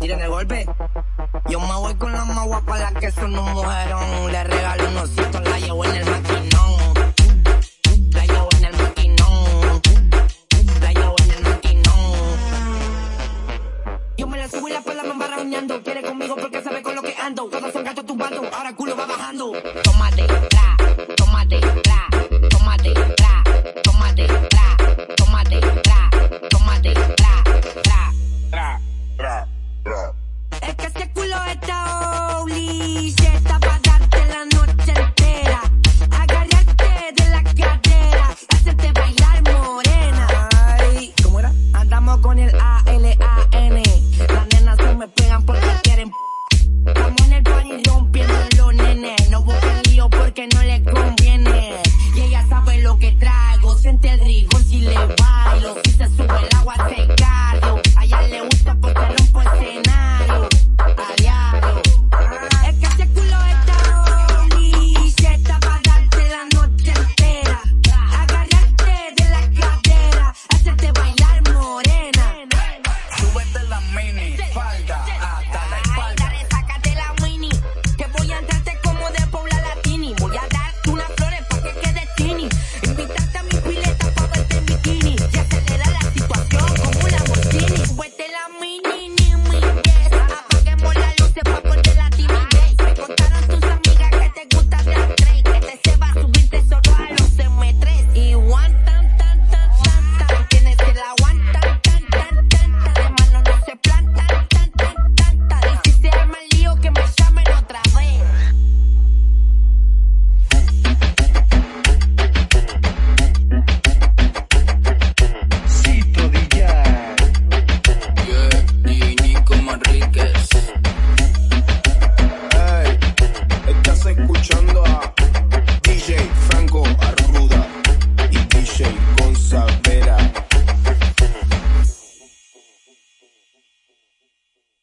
Yo me voy con la más guapa, la que son un mujerón. Le regalo unos cientos, la llevo en el maquinón. La llevo en el maquinón. La llevo en el maquinón. Yo me la subo y la pela me va rañando. Quiere conmigo porque sabe con lo que ando. Todos son gatos tumbando, ahora culo va bajando. Tómate, tra, tómate, tra, porque no les escuchando a DJ Franco Arruda y DJ Gonzavera.